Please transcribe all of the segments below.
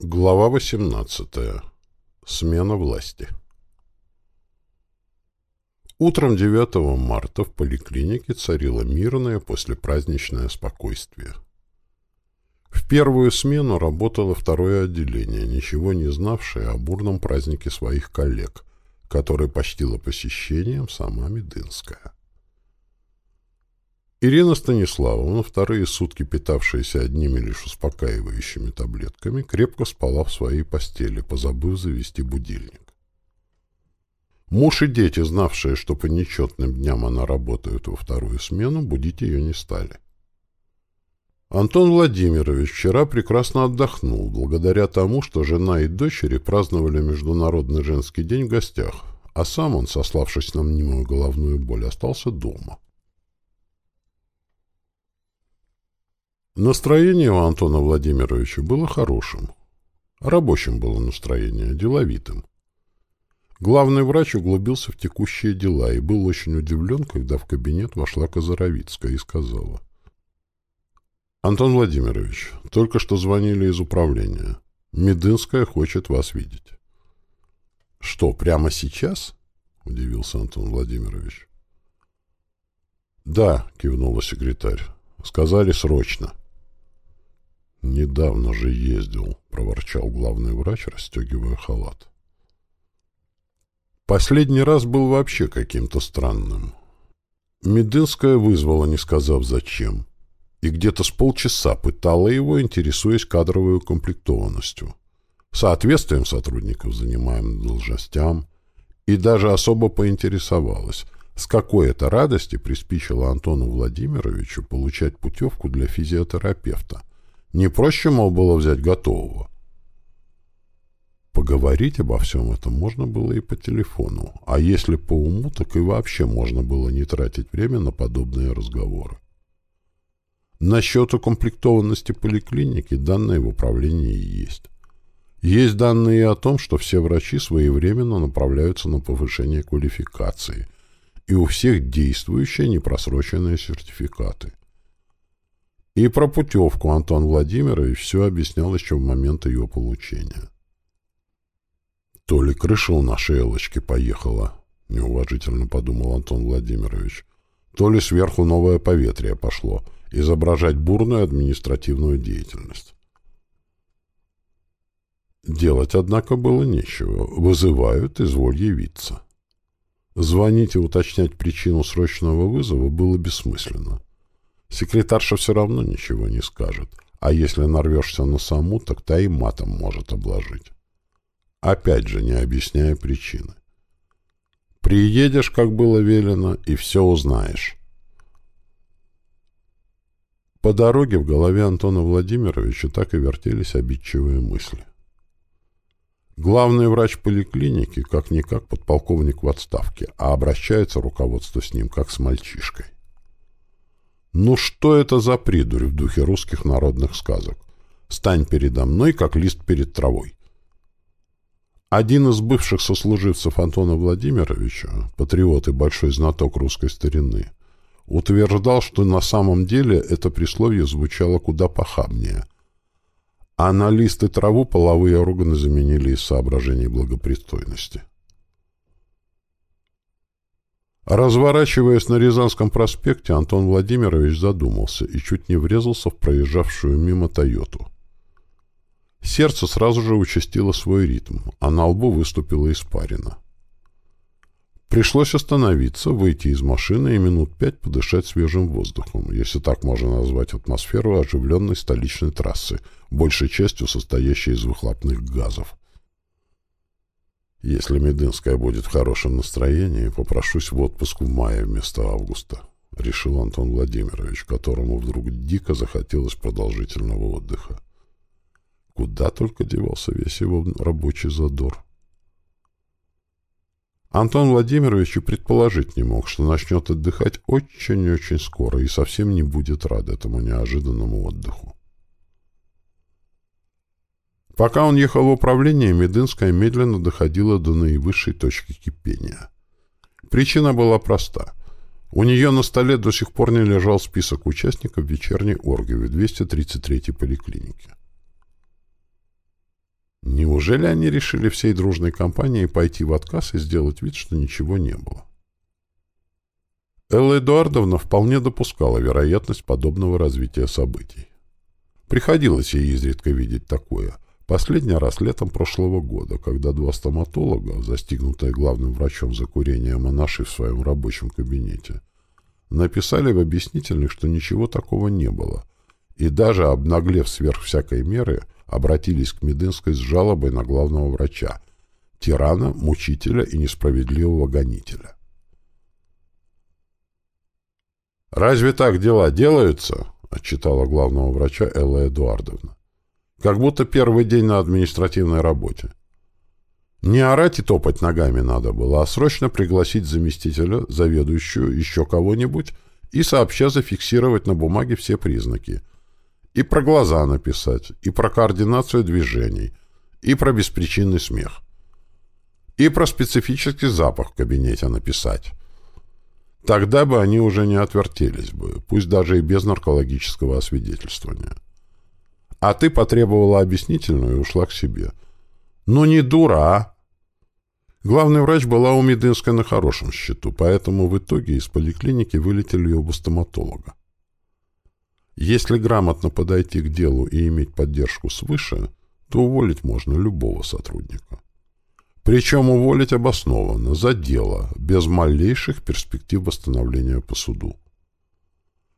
Глава 18. Смена власти. Утром 9 марта в поликлинике царило мирное послепраздничное спокойствие. В первую смену работало второе отделение, ничего не знавшее о бурном празднике своих коллег, который почтила посещением сама Медынская. Ирина Станиславовна, вторые сутки питавшаяся одними лишь успокаивающими таблетками, крепко спала в своей постели, позабыв завести будильник. Муж и дети, знавшие, что по нечетным дням она работает во вторую смену, будить ее не стали. Антон Владимирович вчера прекрасно отдохнул, благодаря тому, что жена и дочери праздновали Международный женский день в гостях, а сам он, сославшись на мнимую головную боль, остался дома. Настроение у Антона Владимировича было хорошим. Рабочим было настроение, деловитым. Главный врач углубился в текущие дела и был очень удивлен, когда в кабинет вошла Козаровицкая и сказала. «Антон Владимирович, только что звонили из управления. Медынская хочет вас видеть». «Что, прямо сейчас?» — удивился Антон Владимирович. «Да», — кивнула секретарь. «Сказали срочно». «Недавно же ездил», — проворчал главный врач, расстегивая халат. Последний раз был вообще каким-то странным. Медынская вызвала, не сказав зачем, и где-то с полчаса пытала его, интересуясь кадровой укомплектованностью, соответствием сотрудников занимаемым должностям, и даже особо поинтересовалась, с какой это радости приспичило Антону Владимировичу получать путевку для физиотерапевта — не проще, мол, было взять готового. Поговорить обо всем этом можно было и по телефону, а если по уму, так и вообще можно было не тратить время на подобные разговоры. Насчет укомплектованности поликлиники данные в управлении есть. Есть данные о том, что все врачи своевременно направляются на повышение квалификации, и у всех действующие непросроченные сертификаты – и про путевку Антон Владимирович все объяснял еще в момент ее получения. «То ли крыша у нашей Элочки поехала», — неуважительно подумал Антон Владимирович, «то ли сверху новое поветрие пошло, изображать бурную административную деятельность». Делать, однако, было нечего. Вызывают, изволь явиться. Звонить и уточнять причину срочного вызова было бессмысленно. Секретарша все равно ничего не скажет. А если нарвешься на саму, так та и матом может обложить. Опять же, не объясняя причины. Приедешь, как было велено, и все узнаешь. По дороге в голове Антона Владимировича так и вертелись обидчивые мысли. Главный врач поликлиники, как-никак подполковник в отставке, а обращается руководство с ним, как с мальчишкой. Ну что это за придурь в духе русских народных сказок? Стань передо мной, как лист перед травой. Один из бывших сослуживцев Антона Владимировича, патриот и большой знаток русской старины, утверждал, что на самом деле это присловие звучало куда похабнее, а на лист и траву половые органы заменили из соображений благопристойности. Разворачиваясь на Рязанском проспекте, Антон Владимирович задумался и чуть не врезался в проезжавшую мимо «Тойоту». Сердце сразу же участило свой ритм, а на лбу выступила испарина. Пришлось остановиться, выйти из машины и минут пять подышать свежим воздухом, если так можно назвать атмосферу оживленной столичной трассы, большей частью состоящей из выхлопных газов. Если Медынская будет в хорошем настроении, попрошусь в отпуск в мае вместо августа, — решил Антон Владимирович, которому вдруг дико захотелось продолжительного отдыха. Куда только девался весь его рабочий задор. Антон Владимирович и предположить не мог, что начнет отдыхать очень-очень скоро и совсем не будет рад этому неожиданному отдыху. Пока он ехал в управление, Медынская медленно доходила до наивысшей точки кипения. Причина была проста. У нее на столе до сих пор не лежал список участников вечерней оргии в 233-й поликлинике. Неужели они решили всей дружной компанией пойти в отказ и сделать вид, что ничего не было? Элла Эдуардовна вполне допускала вероятность подобного развития событий. Приходилось ей изредка видеть такое. Последний раз летом прошлого года, когда два стоматолога, застигнутые главным врачом за курением монаши в своем рабочем кабинете, написали в объяснительных, что ничего такого не было, и даже, обнаглев сверх всякой меры, обратились к Медынской с жалобой на главного врача, тирана, мучителя и несправедливого гонителя. «Разве так дела делаются?» — отчитала главного врача Элла Эдуардовна. «Как будто первый день на административной работе. Не орать и топать ногами надо было, а срочно пригласить заместителя, заведующую, еще кого-нибудь и сообща зафиксировать на бумаге все признаки. И про глаза написать, и про координацию движений, и про беспричинный смех. И про специфический запах в кабинете написать. Тогда бы они уже не отвертелись бы, пусть даже и без наркологического освидетельствования. А ты потребовала объяснительную и ушла к себе. Ну не дура, а? Главный врач была у Медынской на хорошем счету, поэтому в итоге из поликлиники вылетели оба стоматолога. Если грамотно подойти к делу и иметь поддержку свыше, то уволить можно любого сотрудника. Причем уволить обоснованно, за дело, без малейших перспектив восстановления по суду.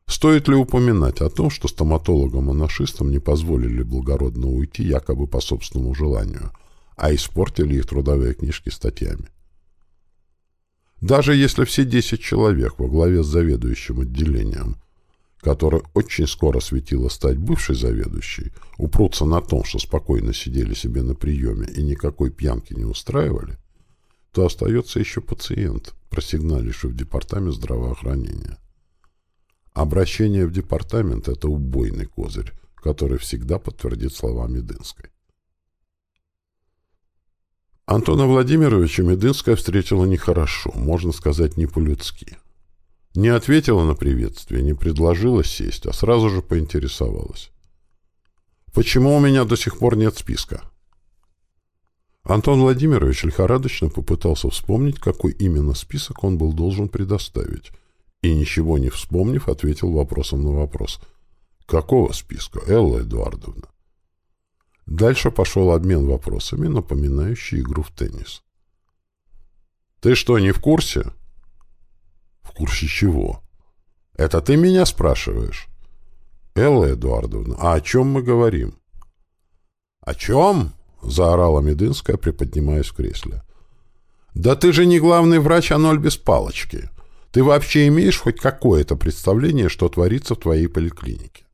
Стоит ли упоминать о том, что стоматологам-анашистам не позволили благородно уйти якобы по собственному желанию, а испортили их трудовые книжки статьями? Даже если все 10 человек во главе с заведующим отделением которой очень скоро светило стать бывшей заведующей, упрутся на том, что спокойно сидели себе на приеме и никакой пьянки не устраивали, то остается еще пациент, просигналивший в департамент здравоохранения. Обращение в департамент – это убойный козырь, который всегда подтвердит слова Медынской. Антона Владимировича Медынская встретила нехорошо, можно сказать, не по-людски. Не ответила на приветствие, не предложила сесть, а сразу же поинтересовалась. «Почему у меня до сих пор нет списка?» Антон Владимирович лихорадочно попытался вспомнить, какой именно список он был должен предоставить, и, ничего не вспомнив, ответил вопросом на вопрос. «Какого списка, Элла Эдуардовна?» Дальше пошел обмен вопросами, напоминающий игру в теннис. «Ты что, не в курсе?» В курсе чего? Это ты меня спрашиваешь? Элла Эдуардовна, а о чем мы говорим? О чем? Заорала Медынская, приподнимаясь в кресле. Да ты же не главный врач, а ноль без палочки. Ты вообще имеешь хоть какое-то представление, что творится в твоей поликлинике?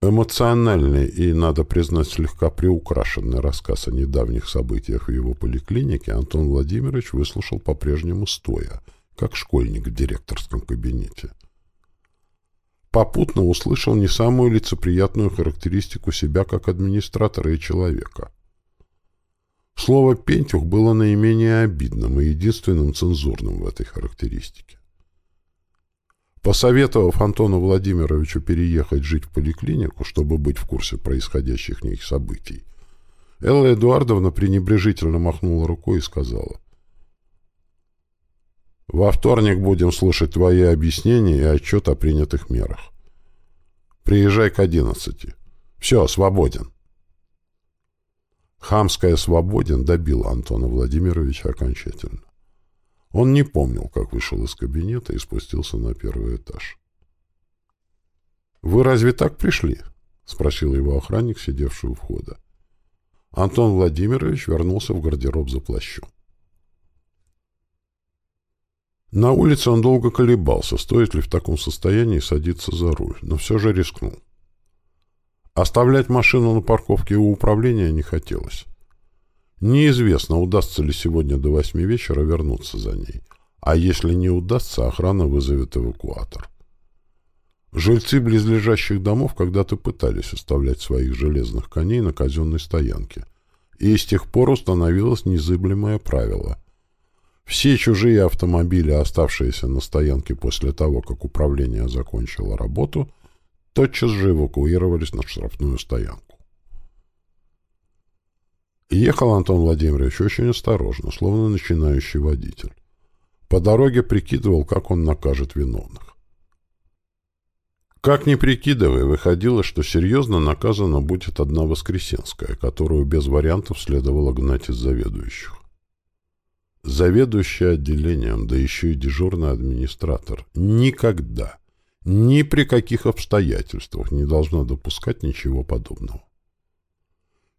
Эмоциональный и, надо признать, слегка приукрашенный рассказ о недавних событиях в его поликлинике Антон Владимирович выслушал по-прежнему стоя, как школьник в директорском кабинете. Попутно услышал не самую лицеприятную характеристику себя как администратора и человека. Слово «пентюх» было наименее обидным и единственным цензурным в этой характеристике. Посоветовав Антону Владимировичу переехать жить в поликлинику, чтобы быть в курсе происходящих в них событий, Элла Эдуардовна пренебрежительно махнула рукой и сказала. «Во вторник будем слушать твои объяснения и отчет о принятых мерах. Приезжай к одиннадцати. Все, свободен». Хамская «свободен» добила Антона Владимировича окончательно. Он не помнил, как вышел из кабинета и спустился на первый этаж. «Вы разве так пришли?» — спросил его охранник, сидевший у входа. Антон Владимирович вернулся в гардероб за плащом. На улице он долго колебался, стоит ли в таком состоянии садиться за руль, но все же рискнул. Оставлять машину на парковке у управления не хотелось. Неизвестно, удастся ли сегодня до восьми вечера вернуться за ней. А если не удастся, охрана вызовет эвакуатор. Жильцы близлежащих домов когда-то пытались оставлять своих железных коней на казенной стоянке. И с тех пор установилось незыблемое правило. Все чужие автомобили, оставшиеся на стоянке после того, как управление закончило работу, тотчас же эвакуировались на штрафную стоянку. Ехал Антон Владимирович очень осторожно, словно начинающий водитель. По дороге прикидывал, как он накажет виновных. Как ни прикидывая, выходило, что серьезно наказана будет одна Воскресенская, которую без вариантов следовало гнать из заведующих. Заведующий отделением, да еще и дежурный администратор, никогда, ни при каких обстоятельствах не должна допускать ничего подобного.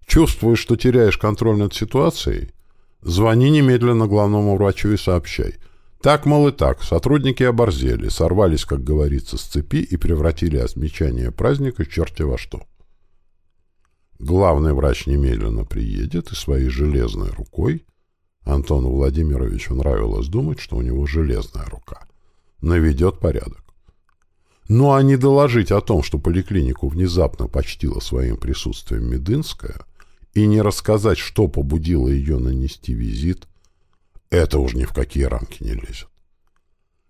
Чувствуешь, что теряешь контроль над ситуацией? Звони немедленно главному врачу и сообщай – так, мол, и так, сотрудники оборзели, сорвались, как говорится, с цепи и превратили отмечание праздника черти во что. Главный врач немедленно приедет и своей железной рукой, Антону Владимировичу нравилось думать, что у него железная рука, наведет порядок. Ну а не доложить о том, что поликлинику внезапно почтила своим присутствием Медынская, и не рассказать, что побудило ее нанести визит – это уж ни в какие рамки не лезет.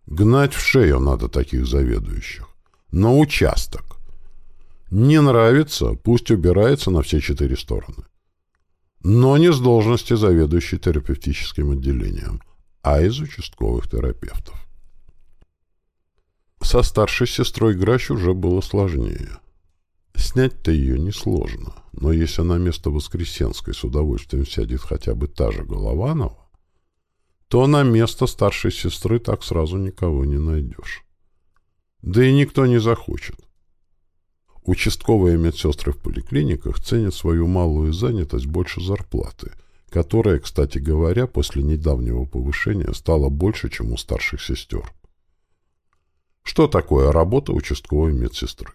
Гнать в шею надо таких заведующих. На участок. Не нравится, пусть убирается на все четыре стороны. Но не с должности заведующей терапевтическим отделением, а из участковых терапевтов. Со старшей сестрой Гращ уже было сложнее. Снять-то ее несложно, но если на место Воскресенской с удовольствием сядет хотя бы та же Голованова, то на место старшей сестры так сразу никого не найдешь. Да и никто не захочет. Участковые медсестры в поликлиниках ценят свою малую занятость больше зарплаты, которая, кстати говоря, после недавнего повышения стала больше, чем у старших сестер. Что такое работа участковой медсестры?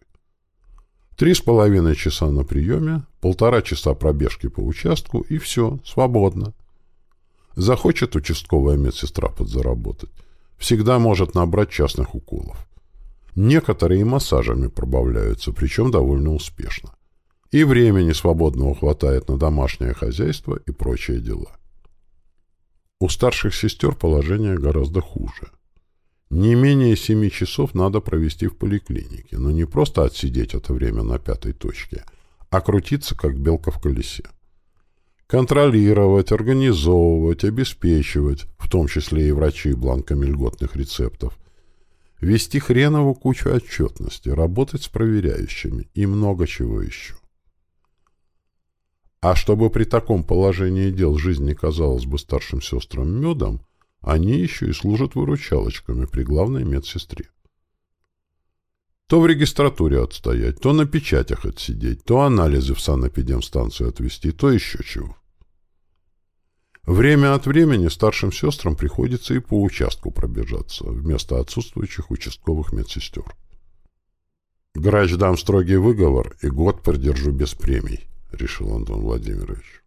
Три с половиной часа на приеме, полтора часа пробежки по участку и все, свободно. Захочет участковая медсестра подзаработать, всегда может набрать частных уколов. Некоторые массажами пробавляются, причем довольно успешно. И времени свободного хватает на домашнее хозяйство и прочие дела. У старших сестер положение гораздо хуже. Не менее семи часов надо провести в поликлинике, но не просто отсидеть это время на пятой точке, а крутиться, как белка в колесе. Контролировать, организовывать, обеспечивать, в том числе и врачи бланками льготных рецептов. Вести хренову кучу отчетности, работать с проверяющими и много чего еще. А чтобы при таком положении дел жизнь не казалась бы старшим сестрам медом, они еще и служат выручалочками при главной медсестре. То в регистратуре отстоять, то на печатях отсидеть, то анализы в санэпидемстанцию отвезти, то еще чего. Время от времени старшим сестрам приходится и по участку пробежаться, вместо отсутствующих участковых медсестер. «Грач дам строгий выговор и год продержу без премий», — решил Антон Владимирович.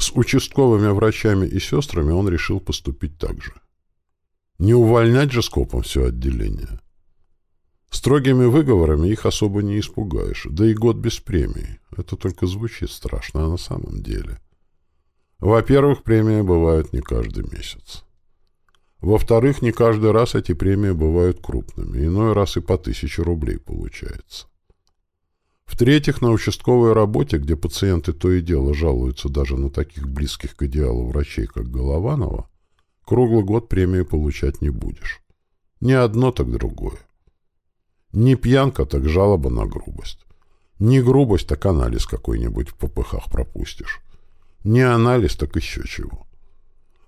С участковыми врачами и сестрами он решил поступить так же. Не увольнять же скопом все отделение. Строгими выговорами их особо не испугаешь, да и год без премии. Это только звучит страшно, а на самом деле. Во-первых, премии бывают не каждый месяц. Во-вторых, не каждый раз эти премии бывают крупными, иной раз и по тысяче рублей получается. В-третьих, на участковой работе, где пациенты то и дело жалуются даже на таких близких к идеалу врачей, как Голованова, круглый год премии получать не будешь. Не одно, так другое. Не пьянка, так жалоба на грубость. Не грубость, так анализ какой-нибудь в попыхах пропустишь. Не анализ, так еще чего.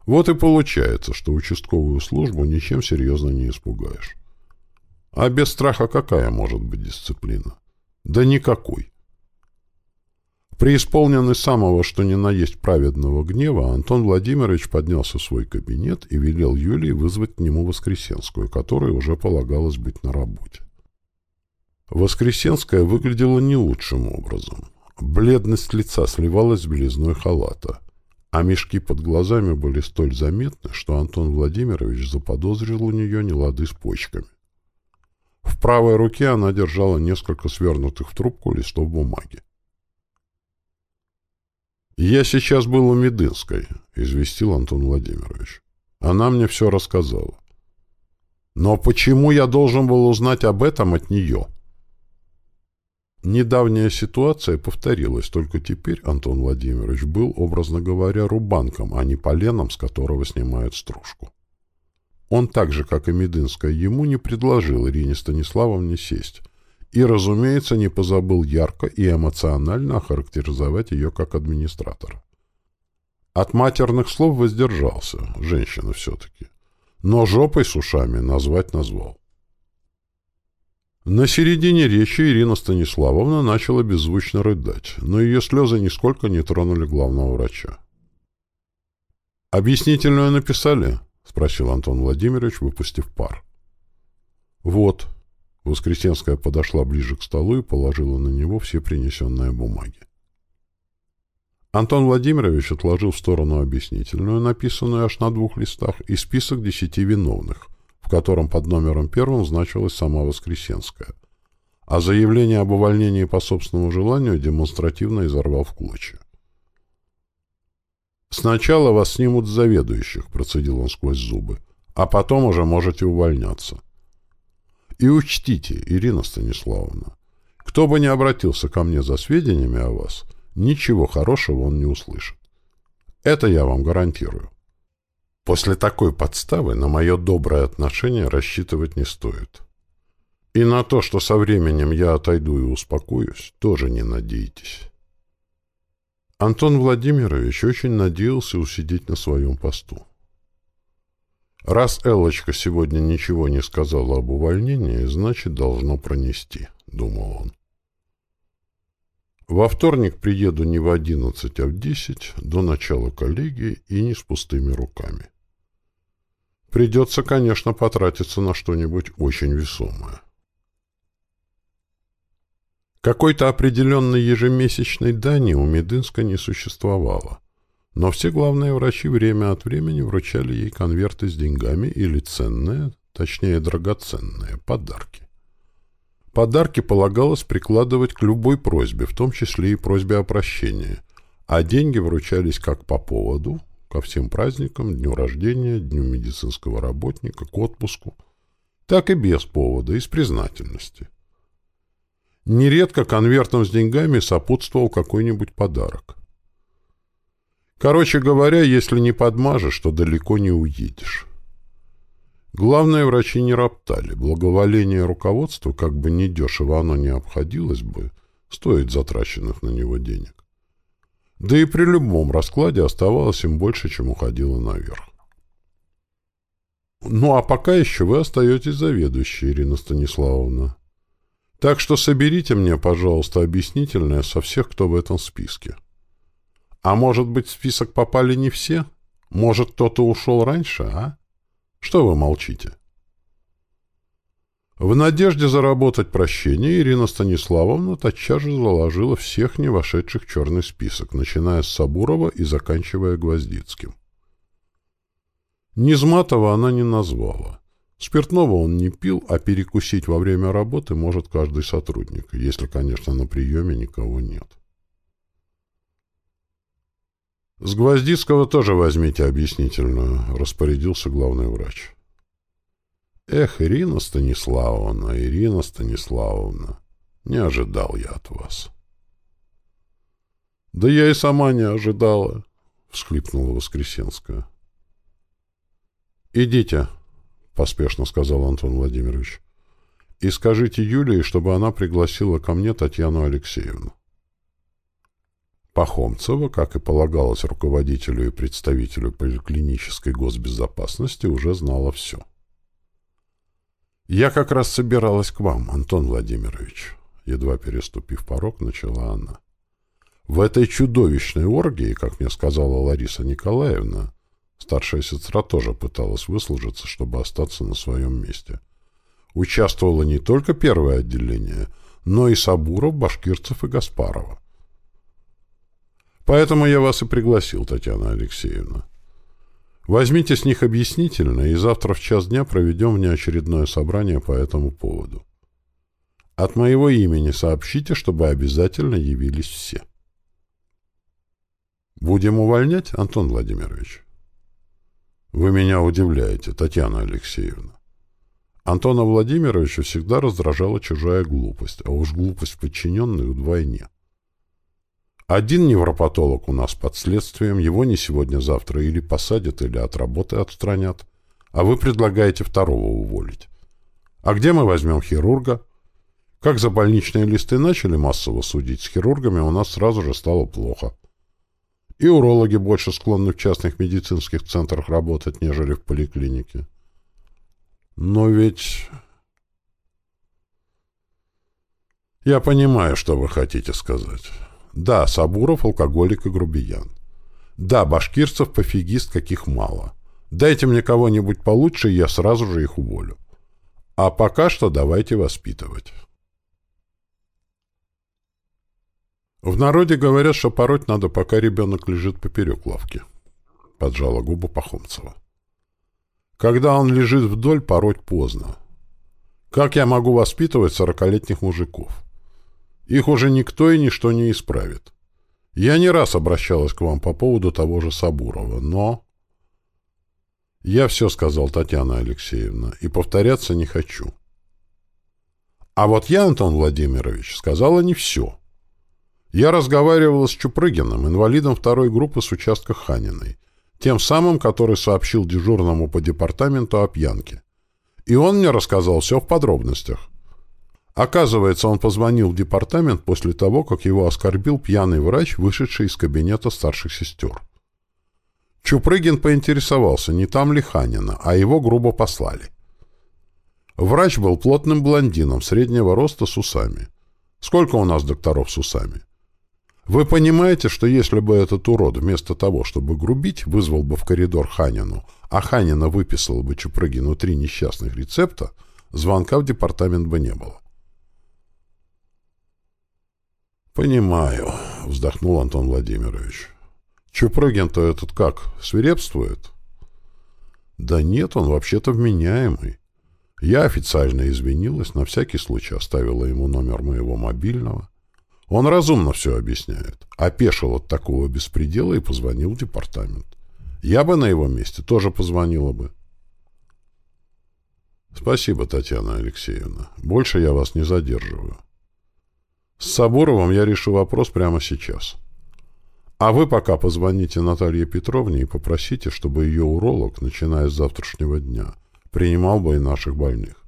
Вот и получается, что участковую службу ничем серьезно не испугаешь. А без страха какая может быть дисциплина? Да никакой. Преисполненный самого, что ни на есть праведного гнева, Антон Владимирович поднялся в свой кабинет и велел Юлии вызвать к нему Воскресенскую, которой уже полагалось быть на работе. Воскресенская выглядела не лучшим образом. Бледность лица сливалась с белизной халата, а мешки под глазами были столь заметны, что Антон Владимирович заподозрил у нее нелады с почками. В правой руке она держала несколько свернутых в трубку листов бумаги. «Я сейчас был у Медынской», — известил Антон Владимирович. «Она мне все рассказала». «Но почему я должен был узнать об этом от нее?» Недавняя ситуация повторилась, только теперь Антон Владимирович был, образно говоря, рубанком, а не поленом, с которого снимают стружку. Он так же, как и Медынская, ему не предложил Ирине Станиславовне сесть, и, разумеется, не позабыл ярко и эмоционально охарактеризовать ее как администратора. От матерных слов воздержался, женщина все-таки, но жопой с ушами назвать назвал. На середине речи Ирина Станиславовна начала беззвучно рыдать, но ее слезы нисколько не тронули главного врача. «Объяснительную написали?» — спросил Антон Владимирович, выпустив пар. «Вот». Воскресенская подошла ближе к столу и положила на него все принесенные бумаги. Антон Владимирович отложил в сторону объяснительную, написанную аж на двух листах, и список десяти виновных, в котором под номером первым значилась сама Воскресенская, а заявление об увольнении по собственному желанию демонстративно изорвал в клочья. «Сначала вас снимут с заведующих», — процедил он сквозь зубы, «а потом уже можете увольняться». И учтите, Ирина Станиславовна, кто бы ни обратился ко мне за сведениями о вас, ничего хорошего он не услышит. Это я вам гарантирую. После такой подставы на мое доброе отношение рассчитывать не стоит. И на то, что со временем я отойду и успокоюсь, тоже не надейтесь. Антон Владимирович очень надеялся усидеть на своем посту. Раз Эллочка сегодня ничего не сказала об увольнении, значит, должно пронести, — думал он. Во вторник приеду не в одиннадцать, а в десять, до начала коллегии и не с пустыми руками. Придется, конечно, потратиться на что-нибудь очень весомое. Какой-то определенной ежемесячной дани у Медынска не существовало, но все главные врачи время от времени вручали ей конверты с деньгами или ценные, точнее драгоценные, подарки. Подарки полагалось прикладывать к любой просьбе, в том числе и просьбе о прощении, а деньги вручались как по поводу, ко всем праздникам, дню рождения, дню медицинского работника, к отпуску, так и без повода, из признательности. Нередко конвертом с деньгами сопутствовал какой-нибудь подарок. Короче говоря, если не подмажешь, то далеко не уедешь. Главные врачи не роптали. Благоволение руководства, как бы недешево оно не обходилось бы, стоит затраченных на него денег. Да и при любом раскладе оставалось им больше, чем уходило наверх. Ну, а пока еще вы остаетесь заведующей, Ирина Станиславовна. Так что соберите мне, пожалуйста, объяснительное со всех, кто в этом списке. А может быть, в список попали не все? Может, кто-то ушел раньше, а? Что вы молчите? В надежде заработать прощение Ирина Станиславовна тотчас же заложила всех не вошедших в черный список, начиная с Сабурова и заканчивая Гвоздицким. Низматова она не назвала. Спиртного он не пил, а перекусить во время работы может каждый сотрудник, если, конечно, на приеме никого нет. «С Гвоздицкого тоже возьмите объяснительную», — распорядился главный врач. Эх, Ирина Станиславовна, Ирина Станиславовна, не ожидал я от вас. Да я и сама не ожидала, всхлипнула Воскресенская. Идите, поспешно сказал Антон Владимирович, и скажите Юлии, чтобы она пригласила ко мне Татьяну Алексеевну. Пахомцева, как и полагалось руководителю и представителю поликлинической госбезопасности, уже знала все. — «Я как раз собиралась к вам, Антон Владимирович», — едва переступив порог, начала она. «В этой чудовищной оргии, как мне сказала Лариса Николаевна, старшая сестра тоже пыталась выслужиться, чтобы остаться на своем месте. Участвовало не только первое отделение, но и Сабуров, Башкирцев и Гаспарова. Поэтому я вас и пригласил, Татьяна Алексеевна. Возьмите с них объяснительно, и завтра в час дня проведем внеочередное собрание по этому поводу. От моего имени сообщите, чтобы обязательно явились все. Будем увольнять, Антон Владимирович? Вы меня удивляете, Татьяна Алексеевна. Антона Владимировича всегда раздражала чужая глупость, а уж глупость подчиненных вдвойне. Один невропатолог у нас под следствием, его не сегодня-завтра или посадят, или от работы отстранят, а вы предлагаете второго уволить. А где мы возьмем хирурга? Как за больничные листы начали массово судить, с хирургами у нас сразу же стало плохо. И урологи больше склонны в частных медицинских центрах работать, нежели в поликлинике. Но ведь... Я понимаю, что вы хотите сказать. Да, Сабуров — алкоголик и грубиян. Да, башкирцев пофигист каких мало. Дайте мне кого-нибудь получше, и я сразу же их уволю. А пока что давайте воспитывать. В народе говорят, что пороть надо, пока ребенок лежит поперек лавки. Поджала губы Пахомцева. Когда он лежит вдоль, пороть поздно. Как я могу воспитывать сорокалетних мужиков? Их уже никто и ничто не исправит. Я не раз обращалась к вам по поводу того же Сабурова, но... Я все сказал, Татьяна Алексеевна, и повторяться не хочу. А вот я, Антон Владимирович, сказала не все. Я разговаривала с Чупрыгиным, инвалидом второй группы с участка Ханиной, тем самым, который сообщил дежурному по департаменту о пьянке. И он мне рассказал все в подробностях. Оказывается, он позвонил в департамент после того, как его оскорбил пьяный врач, вышедший из кабинета старших сестер. Чупрыгин поинтересовался, не там ли Ханина, а его грубо послали. Врач был плотным блондином среднего роста с усами. Сколько у нас докторов с усами? Вы понимаете, что если бы этот урод вместо того, чтобы грубить, вызвал бы в коридор Ханину, а Ханина выписала бы Чупрыгину три несчастных рецепта, звонка в департамент бы не было. «Понимаю», — вздохнул Антон Владимирович. «Чупрыгин-то этот как, свирепствует?» «Да нет, он вообще-то вменяемый. Я официально извинилась, на всякий случай оставила ему номер моего мобильного. Он разумно все объясняет. Опешил от такого беспредела и позвонил в департамент. Я бы на его месте тоже позвонила бы». «Спасибо, Татьяна Алексеевна. Больше я вас не задерживаю». С Соборовым я решу вопрос прямо сейчас. А вы пока позвоните Наталье Петровне и попросите, чтобы ее уролог, начиная с завтрашнего дня, принимал бы и наших больных.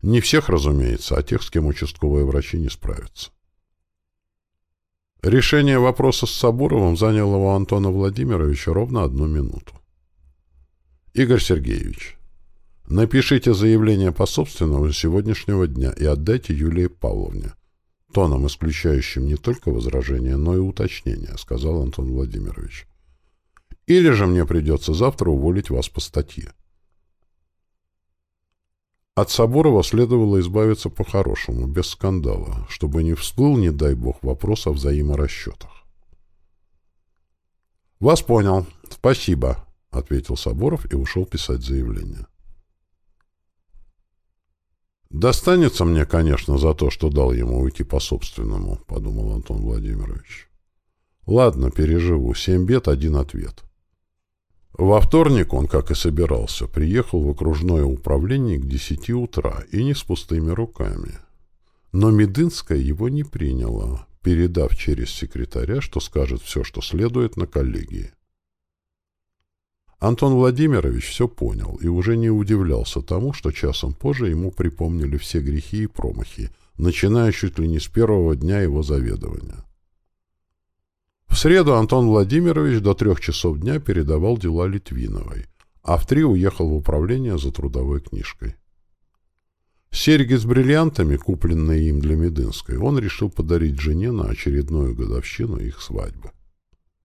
Не всех, разумеется, а тех, с кем участковые врачи не справятся. Решение вопроса с Сабуровым заняло у Антона Владимировича ровно одну минуту. Игорь Сергеевич, напишите заявление по собственному сегодняшнего дня и отдайте Юлии Павловне тоном, исключающим не только возражение, но и уточнение, сказал Антон Владимирович. Или же мне придется завтра уволить вас по статье. От Соборова следовало избавиться по-хорошему, без скандала, чтобы не всплыл, не дай бог, вопрос о взаиморасчетах. «Вас понял. Спасибо», — ответил Соборов и ушел писать заявление. «Достанется мне, конечно, за то, что дал ему уйти по-собственному», — подумал Антон Владимирович. «Ладно, переживу. Семь бед, один ответ». Во вторник он, как и собирался, приехал в окружное управление к десяти утра и не с пустыми руками. Но Медынская его не приняла, передав через секретаря, что скажет все, что следует на коллегии. Антон Владимирович все понял и уже не удивлялся тому, что часом позже ему припомнили все грехи и промахи, начиная чуть ли не с первого дня его заведования. В среду Антон Владимирович до трех часов дня передавал дела Литвиновой, а в три уехал в управление за трудовой книжкой. Серьги с бриллиантами, купленные им для Медынской, он решил подарить жене на очередную годовщину их свадьбы.